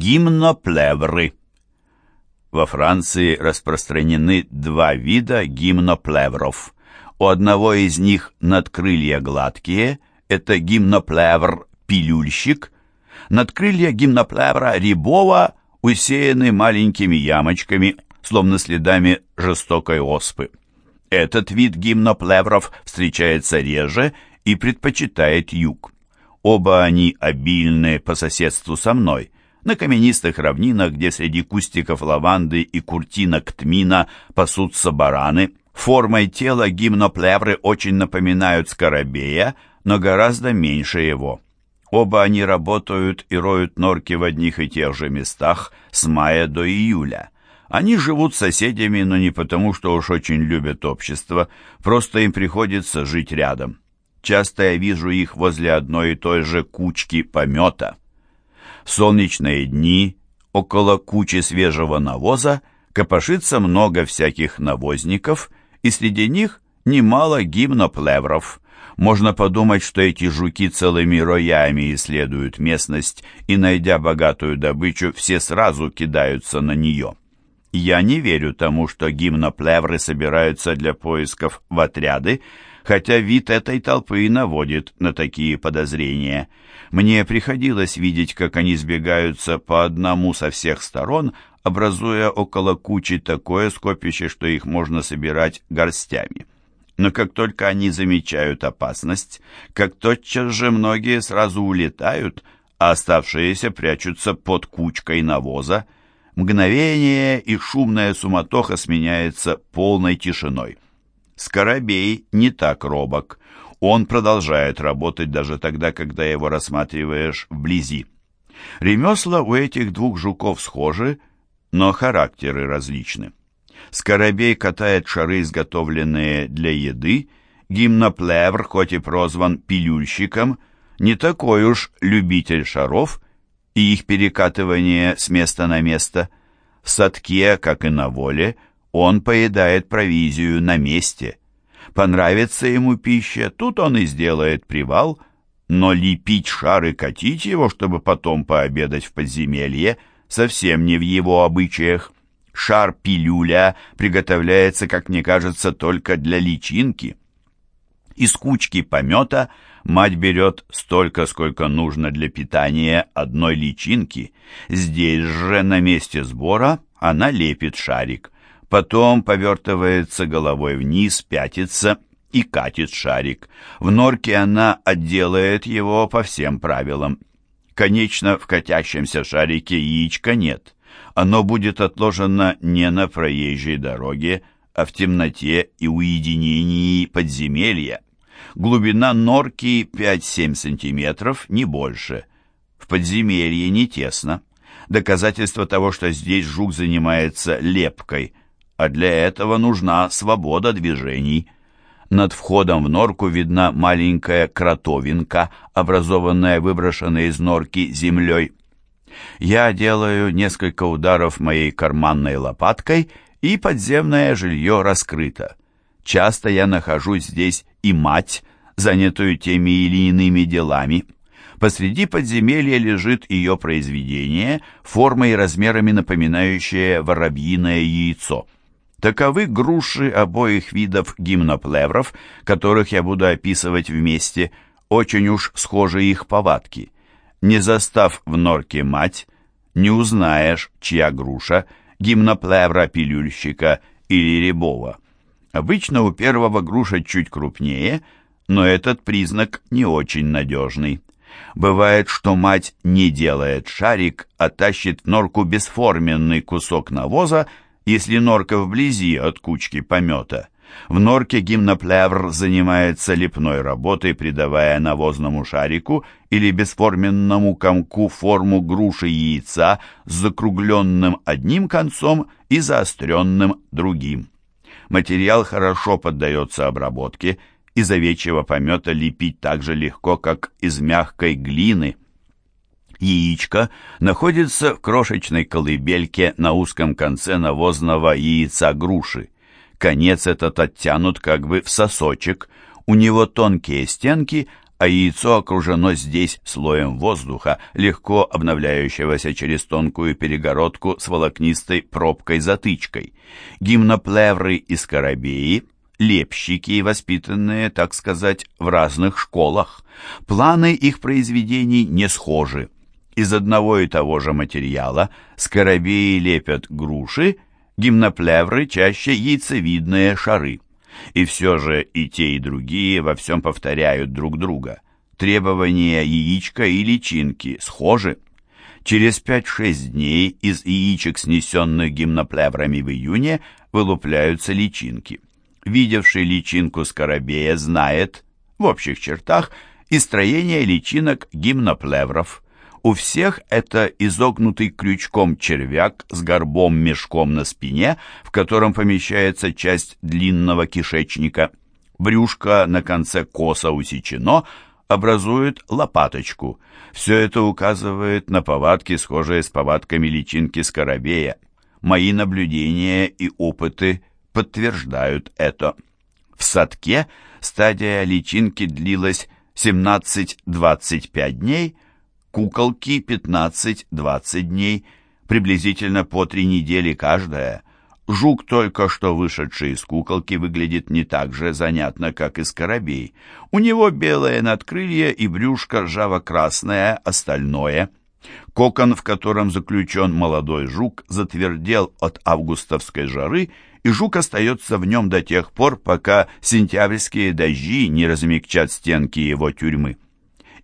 Гимноплевры. Во Франции распространены два вида гимноплевров. У одного из них надкрылья гладкие, это гимноплевр-пилюльщик. Надкрылья гимноплевра рябова усеяны маленькими ямочками, словно следами жестокой оспы. Этот вид гимноплевров встречается реже и предпочитает юг. Оба они обильны по соседству со мной, на каменистых равнинах, где среди кустиков лаванды и куртинок тмина пасутся бараны. Формой тела гимноплевры очень напоминают скоробея, но гораздо меньше его. Оба они работают и роют норки в одних и тех же местах с мая до июля. Они живут соседями, но не потому, что уж очень любят общество, просто им приходится жить рядом. Часто я вижу их возле одной и той же кучки помета. Солнечные дни около кучи свежего навоза копошится много всяких навозников, и среди них немало гимноплевров. Можно подумать, что эти жуки целыми роями исследуют местность и, найдя богатую добычу, все сразу кидаются на нее. Я не верю тому, что гимноплевры собираются для поисков в отряды, хотя вид этой толпы и наводит на такие подозрения. Мне приходилось видеть, как они сбегаются по одному со всех сторон, образуя около кучи такое скопище, что их можно собирать горстями. Но как только они замечают опасность, как тотчас же многие сразу улетают, а оставшиеся прячутся под кучкой навоза. Мгновение и шумная суматоха сменяется полной тишиной. Скоробей не так робок. Он продолжает работать даже тогда, когда его рассматриваешь вблизи. Ремесла у этих двух жуков схожи, но характеры различны. Скоробей катает шары, изготовленные для еды, гимноплевр, хоть и прозван пилюльщиком, не такой уж любитель шаров и их перекатывание с места на место. В садке, как и на воле, он поедает провизию на месте. Понравится ему пища, тут он и сделает привал, но лепить шар и катить его, чтобы потом пообедать в подземелье, совсем не в его обычаях. Шар-пилюля приготовляется, как мне кажется, только для личинки. Из кучки помета мать берет столько, сколько нужно для питания одной личинки. Здесь же, на месте сбора, она лепит шарик потом повертывается головой вниз, пятится и катит шарик. В норке она отделает его по всем правилам. Конечно, в катящемся шарике яичка нет. Оно будет отложено не на проезжей дороге, а в темноте и уединении подземелья. Глубина норки 5-7 сантиметров, не больше. В подземелье не тесно. Доказательство того, что здесь жук занимается лепкой – а для этого нужна свобода движений. Над входом в норку видна маленькая кротовинка, образованная выброшенной из норки землей. Я делаю несколько ударов моей карманной лопаткой, и подземное жилье раскрыто. Часто я нахожу здесь и мать, занятую теми или иными делами. Посреди подземелья лежит ее произведение, формой и размерами напоминающее воробьиное яйцо. Таковы груши обоих видов гимноплевров, которых я буду описывать вместе, очень уж схожи их повадки. Не застав в норке мать, не узнаешь, чья груша, гимноплевра-пилюльщика или рябова. Обычно у первого груша чуть крупнее, но этот признак не очень надежный. Бывает, что мать не делает шарик, а тащит в норку бесформенный кусок навоза если норка вблизи от кучки помета. В норке гимноплевр занимается лепной работой, придавая навозному шарику или бесформенному комку форму груши яйца с закругленным одним концом и заостренным другим. Материал хорошо поддается обработке, из овечьего помета лепить так же легко, как из мягкой глины – Яичко находится в крошечной колыбельке на узком конце навозного яйца груши. Конец этот оттянут как бы в сосочек, у него тонкие стенки, а яйцо окружено здесь слоем воздуха, легко обновляющегося через тонкую перегородку с волокнистой пробкой-затычкой. Гимноплевры и скоробеи – лепщики, воспитанные, так сказать, в разных школах. Планы их произведений не схожи. Из одного и того же материала скоробеи лепят груши, гимноплевры чаще яйцевидные шары. И все же и те, и другие во всем повторяют друг друга. Требования яичка и личинки схожи. Через 5-6 дней из яичек, снесенных гимноплеврами в июне, вылупляются личинки. Видевший личинку скоробея знает, в общих чертах, и строение личинок гимноплевров – у всех это изогнутый крючком червяк с горбом-мешком на спине, в котором помещается часть длинного кишечника. Брюшко на конце косо усечено, образует лопаточку. Все это указывает на повадки, схожие с повадками личинки скоробея. Мои наблюдения и опыты подтверждают это. В садке стадия личинки длилась 17-25 дней – куколки 15-20 дней, приблизительно по три недели каждая. Жук, только что вышедший из куколки, выглядит не так же занятно, как и скоробей. У него белое надкрылье и брюшко ржаво-красное, остальное. Кокон, в котором заключен молодой жук, затвердел от августовской жары, и жук остается в нем до тех пор, пока сентябрьские дожди не размягчат стенки его тюрьмы.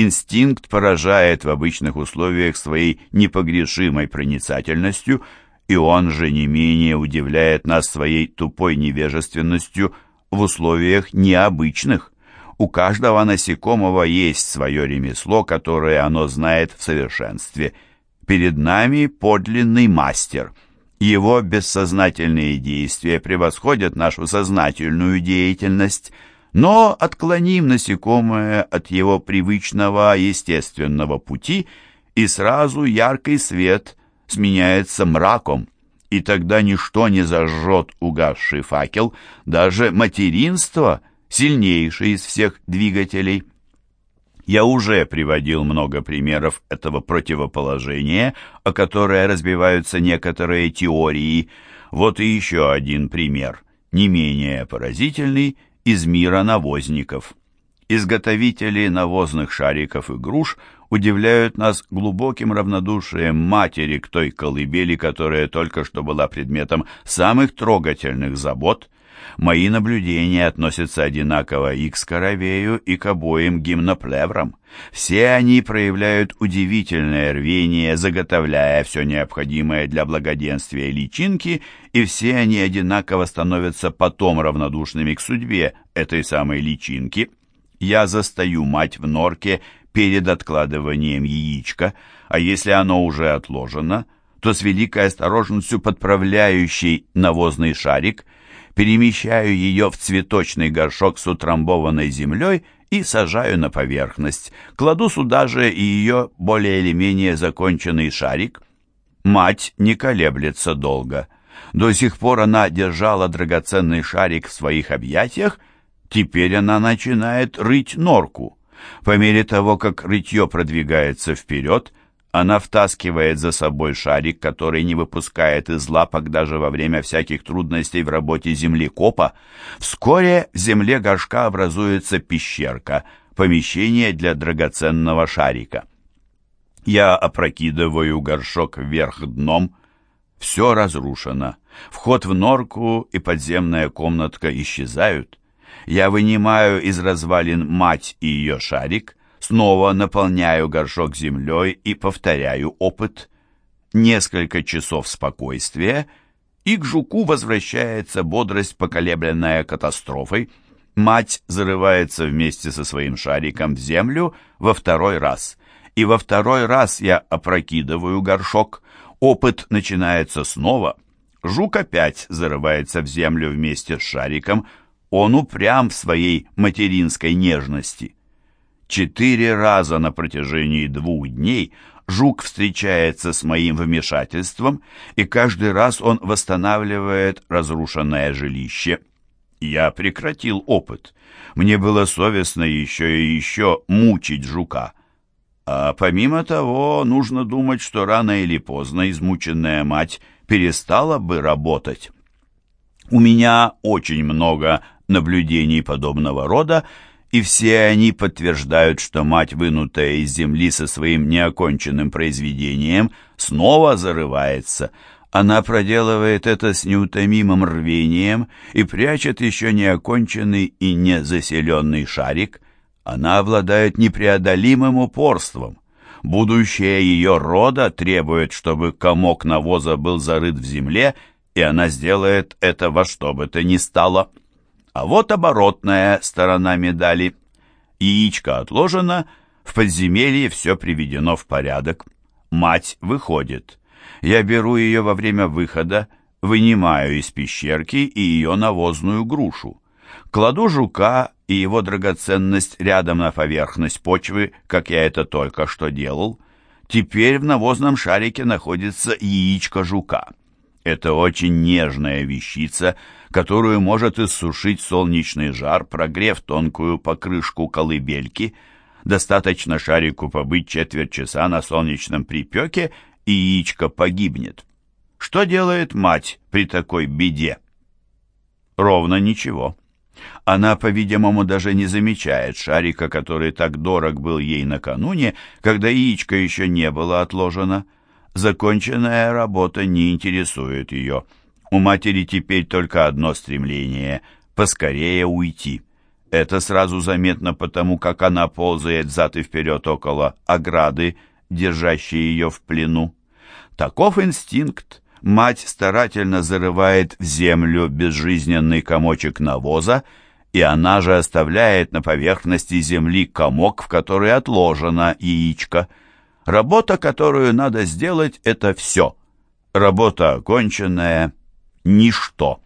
Инстинкт поражает в обычных условиях своей непогрешимой проницательностью, и он же не менее удивляет нас своей тупой невежественностью в условиях необычных. У каждого насекомого есть свое ремесло, которое оно знает в совершенстве. Перед нами подлинный мастер. Его бессознательные действия превосходят нашу сознательную деятельность – но отклоним насекомое от его привычного естественного пути, и сразу яркий свет сменяется мраком, и тогда ничто не зажжет угасший факел, даже материнство, сильнейшее из всех двигателей. Я уже приводил много примеров этого противоположения, о которое разбиваются некоторые теории. Вот и еще один пример, не менее поразительный – из мира навозников. Изготовители навозных шариков и груш удивляют нас глубоким равнодушием матери к той колыбели, которая только что была предметом самых трогательных забот. Мои наблюдения относятся одинаково и к скоровею, и к обоим гимноплеврам. Все они проявляют удивительное рвение, заготовляя все необходимое для благоденствия личинки, и все они одинаково становятся потом равнодушными к судьбе этой самой личинки. Я застаю мать в норке перед откладыванием яичка, а если оно уже отложено, то с великой осторожностью подправляющий навозный шарик перемещаю ее в цветочный горшок с утрамбованной землей – и сажаю на поверхность. Кладу сюда же и ее более или менее законченный шарик. Мать не колеблется долго. До сих пор она держала драгоценный шарик в своих объятиях, теперь она начинает рыть норку. По мере того, как рытье продвигается вперед, она втаскивает за собой шарик, который не выпускает из лапок даже во время всяких трудностей в работе землекопа. Вскоре в земле горшка образуется пещерка, помещение для драгоценного шарика. Я опрокидываю горшок вверх дном. Все разрушено. Вход в норку и подземная комнатка исчезают. Я вынимаю из развалин мать и ее шарик, Снова наполняю горшок землей и повторяю опыт. Несколько часов спокойствия, и к жуку возвращается бодрость, поколебленная катастрофой. Мать зарывается вместе со своим шариком в землю во второй раз. И во второй раз я опрокидываю горшок. Опыт начинается снова. Жук опять зарывается в землю вместе с шариком. Он упрям в своей материнской нежности. Четыре раза на протяжении двух дней жук встречается с моим вмешательством, и каждый раз он восстанавливает разрушенное жилище. Я прекратил опыт. Мне было совестно еще и еще мучить жука. А помимо того, нужно думать, что рано или поздно измученная мать перестала бы работать. У меня очень много наблюдений подобного рода, и все они подтверждают, что мать, вынутая из земли со своим неоконченным произведением, снова зарывается. Она проделывает это с неутомимым рвением и прячет еще неоконченный и незаселенный шарик. Она обладает непреодолимым упорством. Будущее ее рода требует, чтобы комок навоза был зарыт в земле, и она сделает это во что бы то ни стало. А вот оборотная сторона медали. Яичко отложено, в подземелье все приведено в порядок. Мать выходит. Я беру ее во время выхода, вынимаю из пещерки и ее навозную грушу. Кладу жука и его драгоценность рядом на поверхность почвы, как я это только что делал. Теперь в навозном шарике находится яичко жука. Это очень нежная вещица, которую может иссушить солнечный жар, прогрев тонкую покрышку колыбельки. Достаточно шарику побыть четверть часа на солнечном припеке, и яичко погибнет. Что делает мать при такой беде? Ровно ничего. Она, по-видимому, даже не замечает шарика, который так дорог был ей накануне, когда яичко еще не было отложено. Законченная работа не интересует ее. У матери теперь только одно стремление — поскорее уйти. Это сразу заметно потому, как она ползает взад и вперед около ограды, держащей ее в плену. Таков инстинкт. Мать старательно зарывает в землю безжизненный комочек навоза, и она же оставляет на поверхности земли комок, в который отложено яичко. Работа, которую надо сделать, это все. Работа оконченная, ничто.